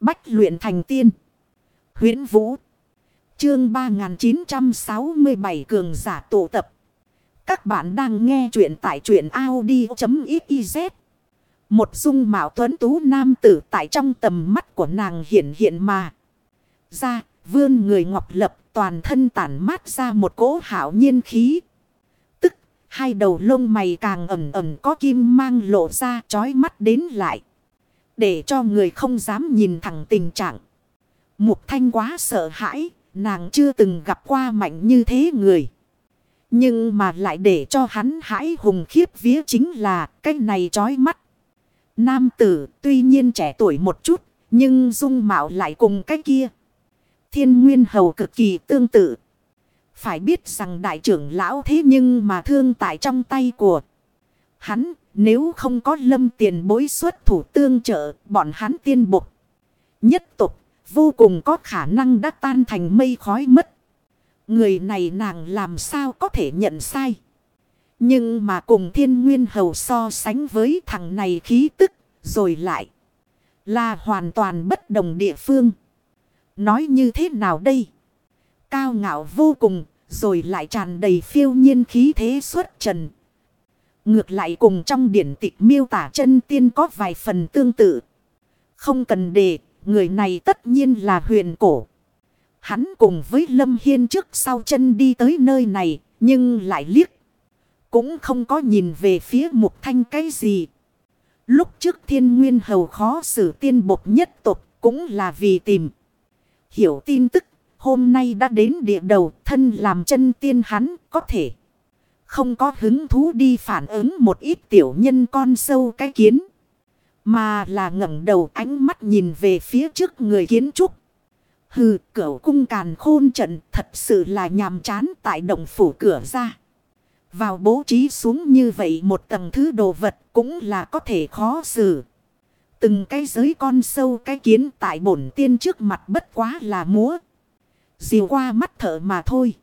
Bách luyện thành tiên. huyễn Vũ. Chương 3967 cường giả tụ tập. Các bạn đang nghe truyện tại truyện Audi.xyz. Một dung mạo tuấn tú nam tử tại trong tầm mắt của nàng hiện hiện mà. Ra, vươn người ngọc lập toàn thân tản mát ra một cỗ hảo nhiên khí. Tức, hai đầu lông mày càng ẩm ẩm có kim mang lộ ra chói mắt đến lại. Để cho người không dám nhìn thẳng tình trạng. Mục thanh quá sợ hãi, nàng chưa từng gặp qua mạnh như thế người. Nhưng mà lại để cho hắn hãi hùng khiếp vía chính là cái này chói mắt. Nam tử tuy nhiên trẻ tuổi một chút, nhưng dung mạo lại cùng cái kia. Thiên nguyên hầu cực kỳ tương tự. Phải biết rằng đại trưởng lão thế nhưng mà thương tại trong tay của hắn. Nếu không có lâm tiền bối xuất thủ tương trợ bọn hắn tiên bục. Nhất tục vô cùng có khả năng đã tan thành mây khói mất. Người này nàng làm sao có thể nhận sai. Nhưng mà cùng thiên nguyên hầu so sánh với thằng này khí tức rồi lại. Là hoàn toàn bất đồng địa phương. Nói như thế nào đây? Cao ngạo vô cùng, rồi lại tràn đầy phiêu nhiên khí thế xuất trần. Ngược lại cùng trong điển tịch miêu tả chân tiên có vài phần tương tự. Không cần đề, người này tất nhiên là huyền cổ. Hắn cùng với Lâm Hiên trước sau chân đi tới nơi này, nhưng lại liếc. Cũng không có nhìn về phía mục thanh cái gì. Lúc trước thiên nguyên hầu khó xử tiên bột nhất tục cũng là vì tìm. Hiểu tin tức, hôm nay đã đến địa đầu thân làm chân tiên hắn có thể. Không có hứng thú đi phản ứng một ít tiểu nhân con sâu cái kiến. Mà là ngẩng đầu ánh mắt nhìn về phía trước người kiến trúc. Hừ, cửa cung càn khôn trận thật sự là nhàm chán tại động phủ cửa ra. Vào bố trí xuống như vậy một tầng thứ đồ vật cũng là có thể khó xử. Từng cái giới con sâu cái kiến tại bổn tiên trước mặt bất quá là múa. Diều qua mắt thở mà thôi.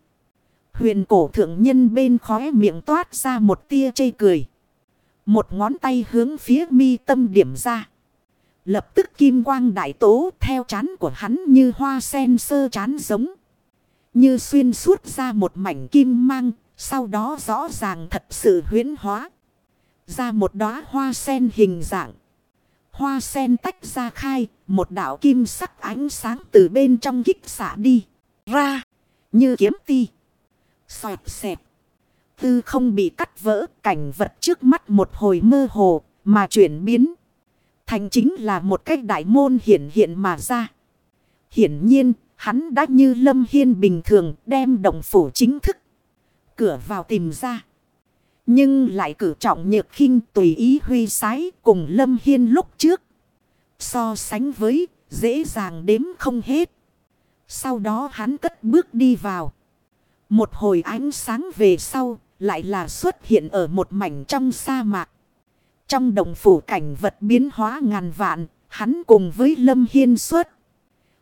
Huyền cổ thượng nhân bên khóe miệng toát ra một tia chây cười. Một ngón tay hướng phía mi tâm điểm ra. Lập tức kim quang đại tố theo chán của hắn như hoa sen sơ chán giống. Như xuyên suốt ra một mảnh kim mang, sau đó rõ ràng thật sự huyến hóa. Ra một đóa hoa sen hình dạng. Hoa sen tách ra khai, một đảo kim sắc ánh sáng từ bên trong kích xả đi. Ra, như kiếm ti. Xoẹt xẹt. Tư không bị cắt vỡ, cảnh vật trước mắt một hồi mơ hồ, mà chuyển biến. Thành chính là một cách đại môn hiện hiện mà ra. Hiển nhiên, hắn đã như lâm hiên bình thường đem động phủ chính thức. Cửa vào tìm ra. Nhưng lại cử trọng nhược khinh tùy ý huy sái cùng lâm hiên lúc trước. So sánh với, dễ dàng đếm không hết. Sau đó hắn cất bước đi vào. Một hồi ánh sáng về sau, lại là xuất hiện ở một mảnh trong sa mạc. Trong đồng phủ cảnh vật biến hóa ngàn vạn, hắn cùng với Lâm Hiên xuất.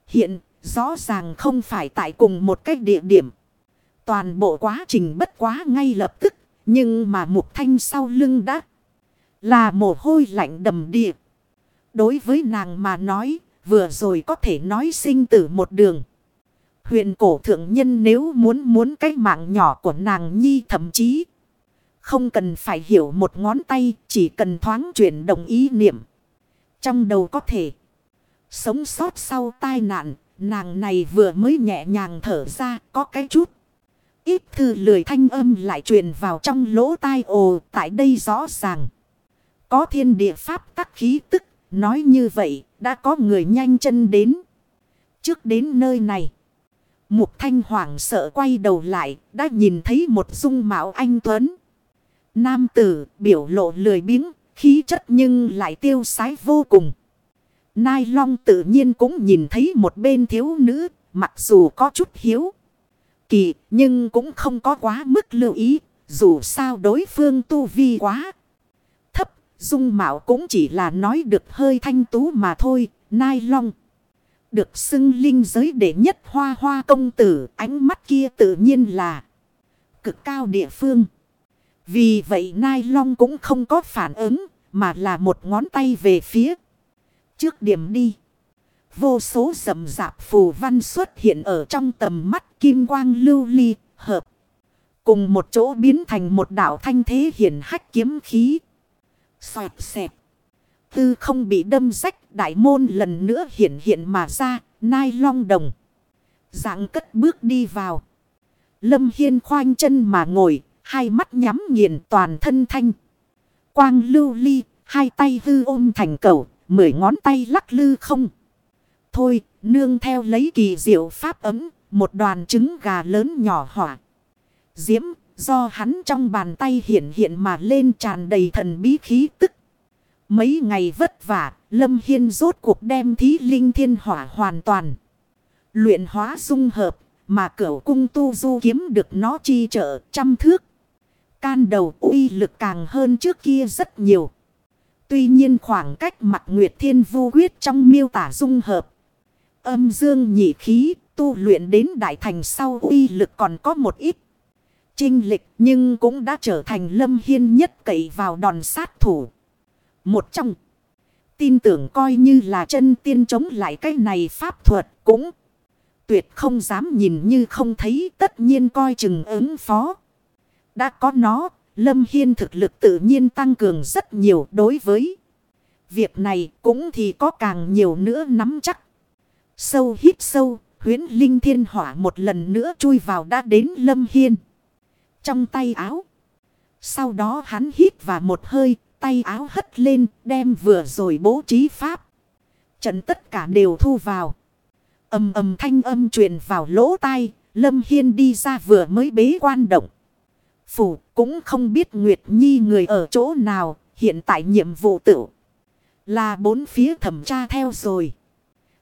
Hiện, rõ ràng không phải tại cùng một cách địa điểm. Toàn bộ quá trình bất quá ngay lập tức, nhưng mà mục thanh sau lưng đã là mồ hôi lạnh đầm địa. Đối với nàng mà nói, vừa rồi có thể nói sinh tử một đường. Huyền cổ thượng nhân nếu muốn muốn cái mạng nhỏ của nàng nhi thậm chí không cần phải hiểu một ngón tay, chỉ cần thoáng chuyển động ý niệm. Trong đầu có thể sống sót sau tai nạn, nàng này vừa mới nhẹ nhàng thở ra có cái chút. Ít thư lười thanh âm lại truyền vào trong lỗ tai ồ tại đây rõ ràng. Có thiên địa pháp tắc khí tức, nói như vậy, đã có người nhanh chân đến. Trước đến nơi này. Mục thanh hoảng sợ quay đầu lại, đã nhìn thấy một dung mạo anh Tuấn. Nam tử biểu lộ lười biếng, khí chất nhưng lại tiêu sái vô cùng. Nai long tự nhiên cũng nhìn thấy một bên thiếu nữ, mặc dù có chút hiếu. Kỳ, nhưng cũng không có quá mức lưu ý, dù sao đối phương tu vi quá. Thấp, dung mạo cũng chỉ là nói được hơi thanh tú mà thôi, nai long. Được xưng linh giới đệ nhất hoa hoa công tử, ánh mắt kia tự nhiên là cực cao địa phương. Vì vậy Nai Long cũng không có phản ứng, mà là một ngón tay về phía trước điểm đi. Vô số rầm rạp phù văn xuất hiện ở trong tầm mắt kim quang lưu ly, hợp. Cùng một chỗ biến thành một đảo thanh thế hiển hách kiếm khí. Xoẹt xẹp. Tư không bị đâm rách đại môn lần nữa hiện hiện mà ra, nai long đồng. Dạng cất bước đi vào. Lâm Hiên khoanh chân mà ngồi, hai mắt nhắm nghiền toàn thân thanh. Quang lưu ly, hai tay hư ôm thành cầu, mười ngón tay lắc lư không. Thôi, nương theo lấy kỳ diệu pháp ấm, một đoàn trứng gà lớn nhỏ hỏa. Diễm, do hắn trong bàn tay hiện hiện mà lên tràn đầy thần bí khí tức. Mấy ngày vất vả, Lâm Hiên rốt cuộc đem thí linh thiên hỏa hoàn toàn. Luyện hóa dung hợp, mà cửu cung tu du kiếm được nó chi trợ trăm thước. Can đầu uy lực càng hơn trước kia rất nhiều. Tuy nhiên khoảng cách mặt Nguyệt Thiên Vu Quyết trong miêu tả dung hợp. Âm dương nhị khí tu luyện đến đại thành sau uy lực còn có một ít. Trinh lịch nhưng cũng đã trở thành lâm hiên nhất cậy vào đòn sát thủ. Một trong. Tin tưởng coi như là chân tiên chống lại cái này pháp thuật cũng. Tuyệt không dám nhìn như không thấy tất nhiên coi chừng ứng phó. Đã có nó, Lâm Hiên thực lực tự nhiên tăng cường rất nhiều đối với. Việc này cũng thì có càng nhiều nữa nắm chắc. Sâu hít sâu, huyến linh thiên hỏa một lần nữa chui vào đã đến Lâm Hiên. Trong tay áo. Sau đó hắn hít và một hơi, tay áo hất lên, đem vừa rồi bố trí pháp. Trận tất cả đều thu vào. âm âm thanh âm truyền vào lỗ tai, Lâm Hiên đi ra vừa mới bế quan động. Phủ cũng không biết Nguyệt Nhi người ở chỗ nào, hiện tại nhiệm vụ tự là bốn phía thẩm tra theo rồi.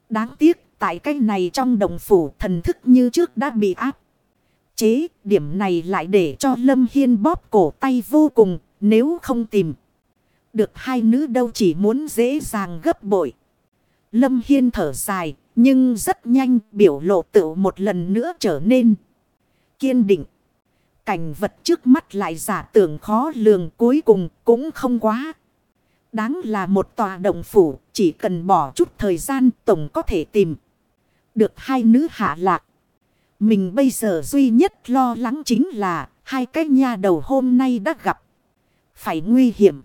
Đáng tiếc, tại cái này trong đồng phủ thần thức như trước đã bị áp. Chế, điểm này lại để cho Lâm Hiên bóp cổ tay vô cùng, nếu không tìm. Được hai nữ đâu chỉ muốn dễ dàng gấp bội. Lâm Hiên thở dài, nhưng rất nhanh biểu lộ tự một lần nữa trở nên kiên định. Cảnh vật trước mắt lại giả tưởng khó lường cuối cùng cũng không quá. Đáng là một tòa đồng phủ, chỉ cần bỏ chút thời gian tổng có thể tìm. Được hai nữ hạ lạc. Mình bây giờ duy nhất lo lắng chính là hai cái nha đầu hôm nay đã gặp. Phải nguy hiểm.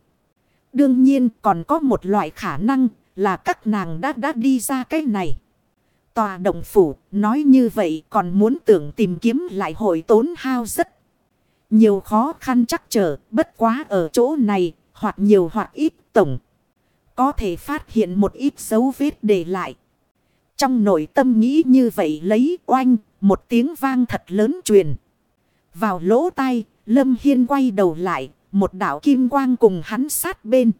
Đương nhiên còn có một loại khả năng là các nàng đã đã đi ra cái này. Tòa động phủ nói như vậy còn muốn tưởng tìm kiếm lại hội tốn hao rất nhiều khó khăn chắc trở bất quá ở chỗ này hoặc nhiều hoặc ít tổng. Có thể phát hiện một ít dấu vết để lại. Trong nội tâm nghĩ như vậy lấy oanh một tiếng vang thật lớn truyền. Vào lỗ tai, Lâm Hiên quay đầu lại một đảo kim quang cùng hắn sát bên.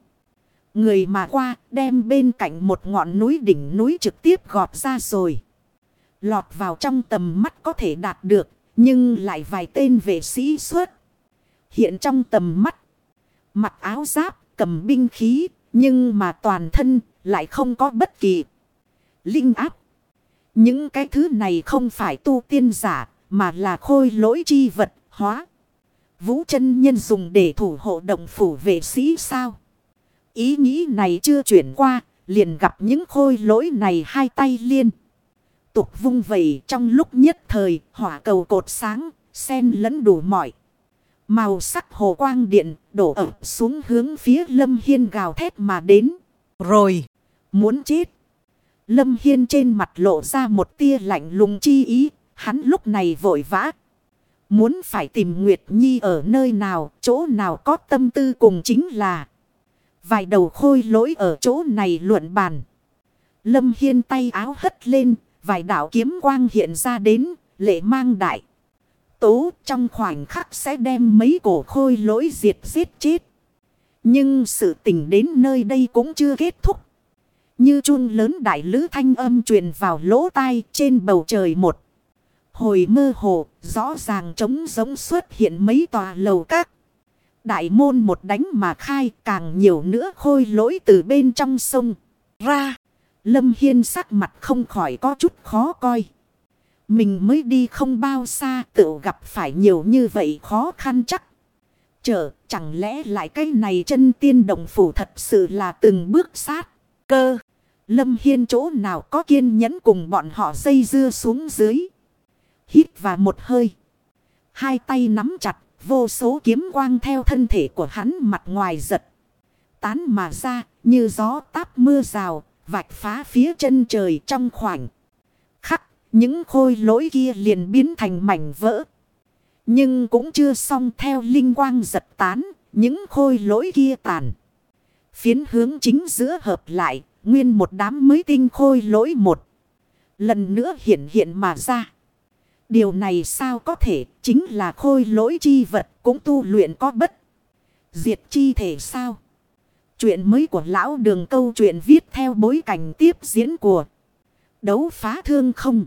Người mà qua, đem bên cạnh một ngọn núi đỉnh núi trực tiếp gọt ra rồi. Lọt vào trong tầm mắt có thể đạt được. Nhưng lại vài tên vệ sĩ xuất. Hiện trong tầm mắt. Mặc áo giáp, cầm binh khí. Nhưng mà toàn thân lại không có bất kỳ. Linh áp. Những cái thứ này không phải tu tiên giả. Mà là khôi lỗi chi vật hóa. Vũ chân nhân dùng để thủ hộ động phủ vệ sĩ sao? Ý nghĩ này chưa chuyển qua, liền gặp những khôi lỗi này hai tay liên. Tục vung vẩy trong lúc nhất thời, hỏa cầu cột sáng, sen lẫn đủ mọi. Màu sắc hồ quang điện đổ ập xuống hướng phía Lâm Hiên gào thét mà đến. Rồi, muốn chết. Lâm Hiên trên mặt lộ ra một tia lạnh lùng chi ý, hắn lúc này vội vã. Muốn phải tìm Nguyệt Nhi ở nơi nào, chỗ nào có tâm tư cùng chính là. Vài đầu khôi lỗi ở chỗ này luận bàn. Lâm Hiên tay áo hất lên, vài đạo kiếm quang hiện ra đến, lệ mang đại. Tố trong khoảnh khắc sẽ đem mấy cổ khôi lỗi diệt giết chết. Nhưng sự tình đến nơi đây cũng chưa kết thúc. Như chun lớn đại lứ thanh âm truyền vào lỗ tai trên bầu trời một. Hồi mơ hồ, rõ ràng trống giống xuất hiện mấy tòa lầu các. Đại môn một đánh mà khai càng nhiều nữa khôi lỗi từ bên trong sông. Ra, Lâm Hiên sắc mặt không khỏi có chút khó coi. Mình mới đi không bao xa tự gặp phải nhiều như vậy khó khăn chắc. Chờ, chẳng lẽ lại cái này chân tiên đồng phủ thật sự là từng bước sát. Cơ. Lâm Hiên chỗ nào có kiên nhẫn cùng bọn họ dây dưa xuống dưới. Hít và một hơi. Hai tay nắm chặt, vô số kiếm quang theo thân thể của hắn mặt ngoài giật. Tán mà ra, như gió táp mưa rào, vạch phá phía chân trời trong khoảnh. Khắc, những khôi lỗi kia liền biến thành mảnh vỡ. Nhưng cũng chưa xong theo linh quang giật tán, những khôi lỗi kia tàn. Phiến hướng chính giữa hợp lại, nguyên một đám mới tinh khôi lỗi một. Lần nữa hiện hiện mà ra. Điều này sao có thể chính là khôi lỗi chi vật cũng tu luyện có bất. Diệt chi thể sao? Chuyện mới của lão đường câu chuyện viết theo bối cảnh tiếp diễn của đấu phá thương không.